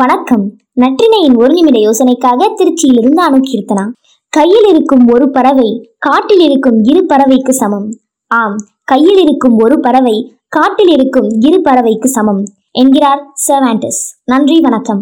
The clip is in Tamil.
வணக்கம். நற்றினையின் ஒரு நிமிட யோசனைக்காக திருச்சியிலிருந்து அணுகீர்த்தனா கையில் இருக்கும் ஒரு பறவை காட்டில் இருக்கும் இரு பறவைக்கு சமம். ஆம் கையில் இருக்கும் ஒரு பறவை காட்டில் இருக்கும் இரு பறவைக்கு சமம். என்கிறார் சர்வாண்டஸ் நன்றி வணக்கம்.